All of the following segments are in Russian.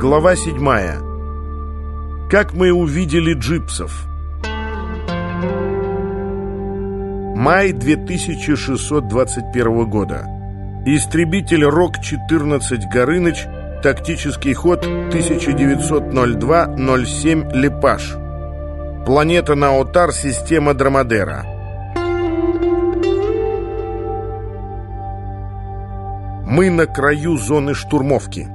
Глава седьмая. Как мы увидели джипсов. Май 2621 года. Истребитель РОК-14 «Горыныч», тактический ход 1902-07 «Лепаш». Планета Наотар, система Драмадера. Мы на краю зоны штурмовки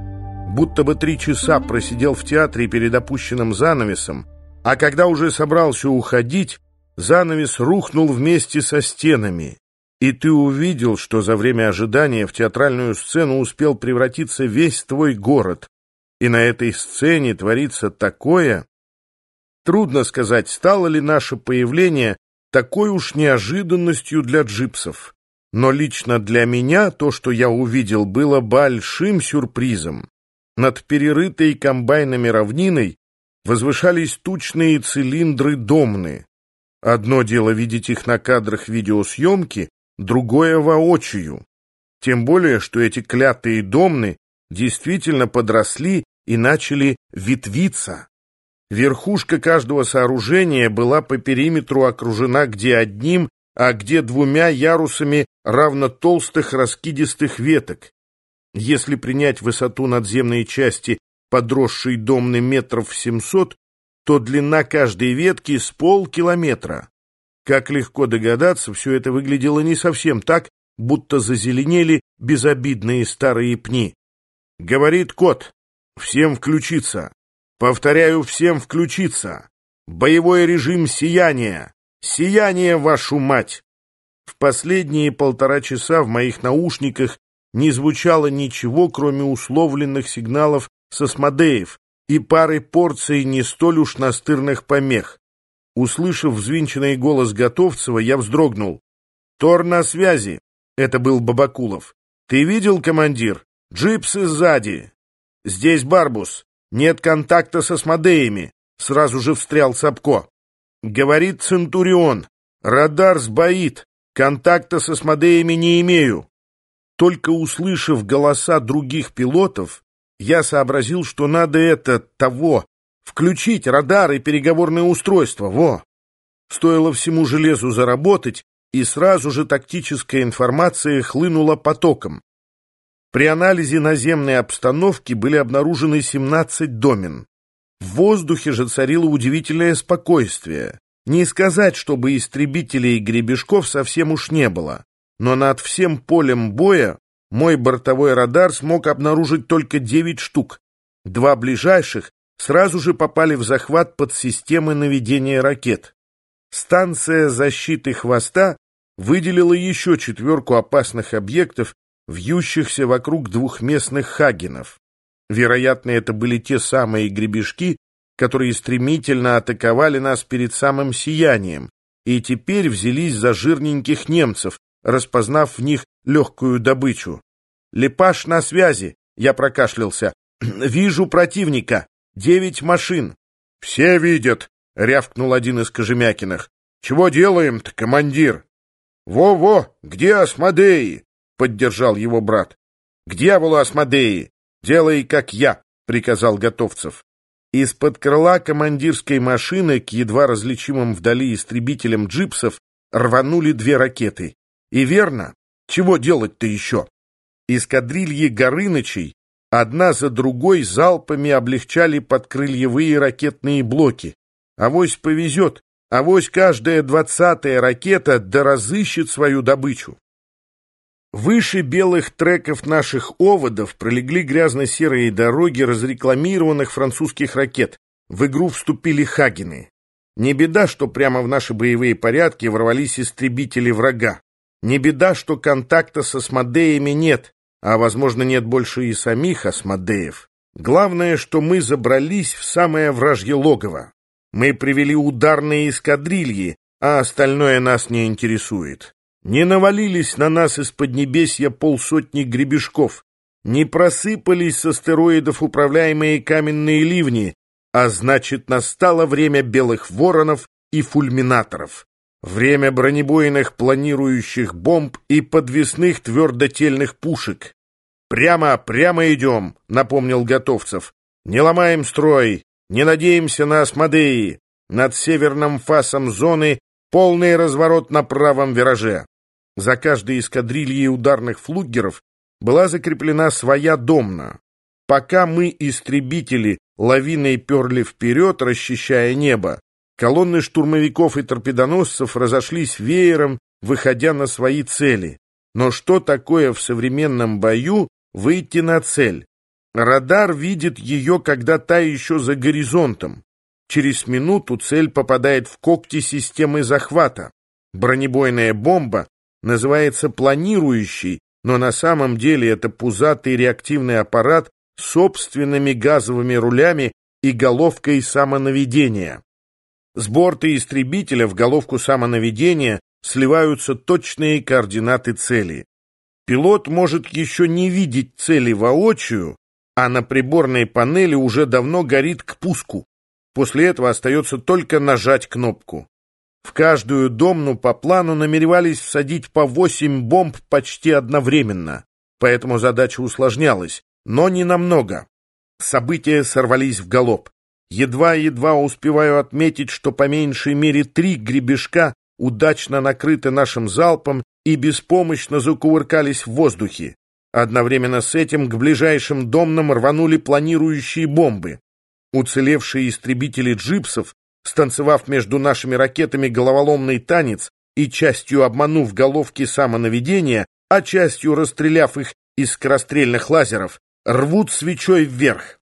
будто бы три часа просидел в театре перед опущенным занавесом, а когда уже собрался уходить, занавес рухнул вместе со стенами, и ты увидел, что за время ожидания в театральную сцену успел превратиться весь твой город, и на этой сцене творится такое... Трудно сказать, стало ли наше появление такой уж неожиданностью для джипсов. Но лично для меня то, что я увидел, было большим сюрпризом. Над перерытой комбайнами равниной возвышались тучные цилиндры домны. Одно дело видеть их на кадрах видеосъемки, другое — воочию. Тем более, что эти клятые домны действительно подросли и начали ветвиться. Верхушка каждого сооружения была по периметру окружена где одним, а где двумя ярусами равно толстых раскидистых веток. Если принять высоту надземной части, подросшей домны метров семьсот, то длина каждой ветки с полкилометра. Как легко догадаться, все это выглядело не совсем так, будто зазеленели безобидные старые пни. Говорит кот, всем включиться. Повторяю, всем включиться. Боевой режим сияния. Сияние, вашу мать! В последние полтора часа в моих наушниках не звучало ничего, кроме условленных сигналов сосмодеев и пары порций не столь уж настырных помех. Услышав взвинченный голос Готовцева, я вздрогнул. «Тор на связи!» — это был Бабакулов. «Ты видел, командир? Джипсы сзади!» «Здесь Барбус. Нет контакта со Смодеями!» — сразу же встрял Сапко. «Говорит Центурион. Радар сбоит. Контакта со Смодеями не имею. Только услышав голоса других пилотов, я сообразил, что надо это, того, включить радар и переговорное устройство, во! Стоило всему железу заработать, и сразу же тактическая информация хлынула потоком. При анализе наземной обстановки были обнаружены 17 домен. В воздухе же царило удивительное спокойствие. Не сказать, чтобы истребителей и гребешков совсем уж не было но над всем полем боя мой бортовой радар смог обнаружить только 9 штук. Два ближайших сразу же попали в захват под системы наведения ракет. Станция защиты хвоста выделила еще четверку опасных объектов, вьющихся вокруг двухместных хагенов. Вероятно, это были те самые гребешки, которые стремительно атаковали нас перед самым сиянием, и теперь взялись за жирненьких немцев, распознав в них легкую добычу. «Лепаш на связи!» — я прокашлялся. «Вижу противника! Девять машин!» «Все видят!» — рявкнул один из Кожемякиных. «Чего делаем-то, командир?» «Во-во! Где Асмодеи?» — поддержал его брат. «К дьяволу Асмодеи! Делай, как я!» — приказал Готовцев. Из-под крыла командирской машины к едва различимым вдали истребителям джипсов рванули две ракеты. И верно, чего делать-то еще? Эскадрильи Горынычей одна за другой залпами облегчали подкрыльевые ракетные блоки. Авось повезет, авось каждая двадцатая ракета да свою добычу. Выше белых треков наших оводов пролегли грязно-серые дороги разрекламированных французских ракет. В игру вступили Хагены. Не беда, что прямо в наши боевые порядки ворвались истребители врага. Не беда, что контакта с осмодеями нет, а, возможно, нет больше и самих осмодеев. Главное, что мы забрались в самое вражье логово. Мы привели ударные эскадрильи, а остальное нас не интересует. Не навалились на нас из поднебесья полсотни гребешков, не просыпались с астероидов управляемые каменные ливни, а значит, настало время белых воронов и фульминаторов. Время бронебойных планирующих бомб и подвесных твердотельных пушек. «Прямо, прямо идем», — напомнил Готовцев. Не ломаем строй, не надеемся на Асмодеи. Над северным фасом зоны полный разворот на правом вираже. За каждой эскадрильей ударных флугеров была закреплена своя домна. Пока мы, истребители, лавиной перли вперед, расчищая небо, колонны штурмовиков и торпедоносцев разошлись веером, выходя на свои цели. Но что такое в современном бою выйти на цель? Радар видит ее, когда та еще за горизонтом. Через минуту цель попадает в когти системы захвата. Бронебойная бомба называется планирующей, но на самом деле это пузатый реактивный аппарат с собственными газовыми рулями и головкой самонаведения. С борта истребителя в головку самонаведения сливаются точные координаты цели. Пилот может еще не видеть цели воочию, а на приборной панели уже давно горит к пуску. После этого остается только нажать кнопку. В каждую домну по плану намеревались всадить по восемь бомб почти одновременно, поэтому задача усложнялась, но не намного. События сорвались в галоп. Едва-едва успеваю отметить, что по меньшей мере три гребешка удачно накрыты нашим залпом и беспомощно закувыркались в воздухе. Одновременно с этим к ближайшим домнам рванули планирующие бомбы. Уцелевшие истребители джипсов, станцевав между нашими ракетами головоломный танец и частью обманув головки самонаведения, а частью расстреляв их из скорострельных лазеров, рвут свечой вверх.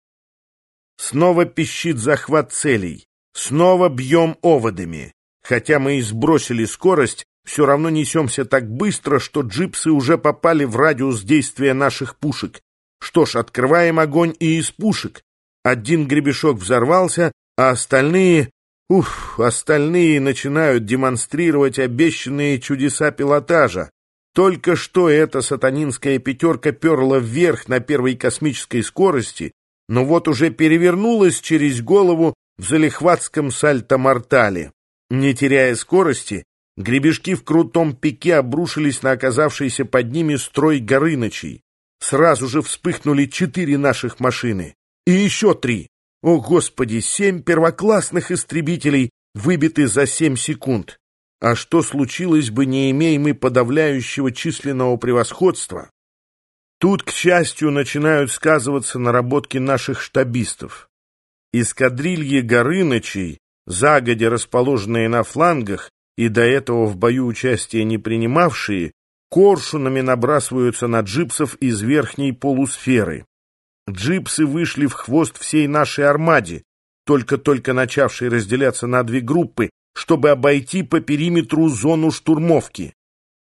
Снова пищит захват целей. Снова бьем оводами. Хотя мы и сбросили скорость, все равно несемся так быстро, что джипсы уже попали в радиус действия наших пушек. Что ж, открываем огонь и из пушек. Один гребешок взорвался, а остальные... Уф, остальные начинают демонстрировать обещанные чудеса пилотажа. Только что эта сатанинская пятерка перла вверх на первой космической скорости, но вот уже перевернулась через голову в залихватском сальто-мортале. Не теряя скорости, гребешки в крутом пике обрушились на оказавшийся под ними строй Горынычей. Сразу же вспыхнули четыре наших машины. И еще три. О, Господи, семь первоклассных истребителей выбиты за семь секунд. А что случилось бы, не имея мы подавляющего численного превосходства? Тут, к счастью, начинают сказываться наработки наших штабистов. Эскадрильи Горынычей, загодя расположенные на флангах и до этого в бою участия не принимавшие, коршунами набрасываются на джипсов из верхней полусферы. Джипсы вышли в хвост всей нашей армаде, только-только начавшей разделяться на две группы, чтобы обойти по периметру зону штурмовки.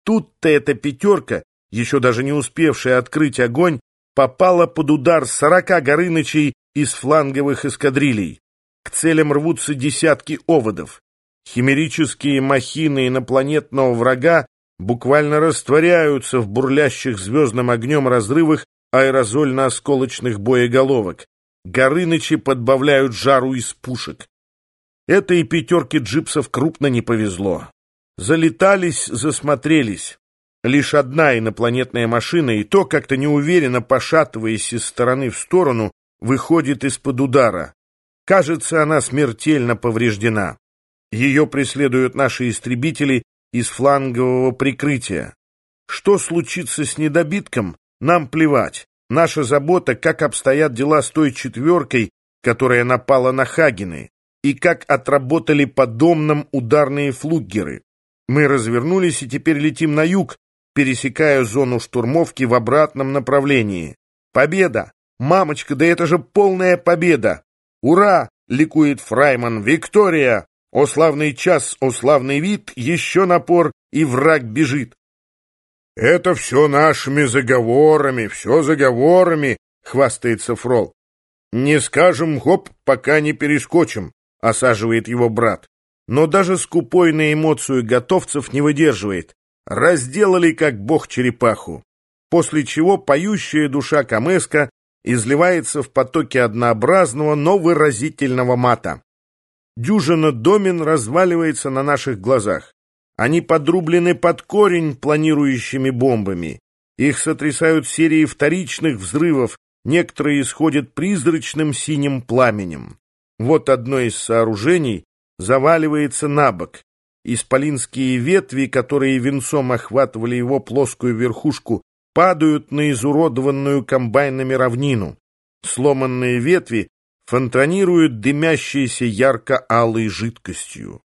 Тут-то эта пятерка еще даже не успевшая открыть огонь, попала под удар сорока горынычей из фланговых эскадрилей. К целям рвутся десятки оводов. Химерические махины инопланетного врага буквально растворяются в бурлящих звездным огнем разрывах аэрозольно-осколочных боеголовок. Горынычи подбавляют жару из пушек. Этой пятерке джипсов крупно не повезло. Залетались, засмотрелись. Лишь одна инопланетная машина, и то как-то неуверенно пошатываясь из стороны в сторону, выходит из-под удара. Кажется, она смертельно повреждена. Ее преследуют наши истребители из флангового прикрытия. Что случится с недобитком, нам плевать. Наша забота, как обстоят дела с той четверкой, которая напала на Хагины, и как отработали по домнам ударные флуггеры. Мы развернулись и теперь летим на юг, пересекая зону штурмовки в обратном направлении. Победа! Мамочка, да это же полная победа! Ура! ликует Фрайман. Виктория! О славный час, о славный вид, еще напор, и враг бежит. Это все нашими заговорами, все заговорами, хвастается Фрол. Не скажем хоп, пока не перескочим, осаживает его брат. Но даже скупой на эмоцию готовцев не выдерживает разделали как бог черепаху, после чего поющая душа Камеска изливается в потоке однообразного, но выразительного мата. Дюжина домен разваливается на наших глазах. Они подрублены под корень планирующими бомбами. Их сотрясают серии вторичных взрывов, некоторые исходят призрачным синим пламенем. Вот одно из сооружений заваливается на бок. Исполинские ветви, которые венцом охватывали его плоскую верхушку, падают на изуродованную комбайнами равнину. Сломанные ветви фонтанируют дымящейся ярко-алой жидкостью.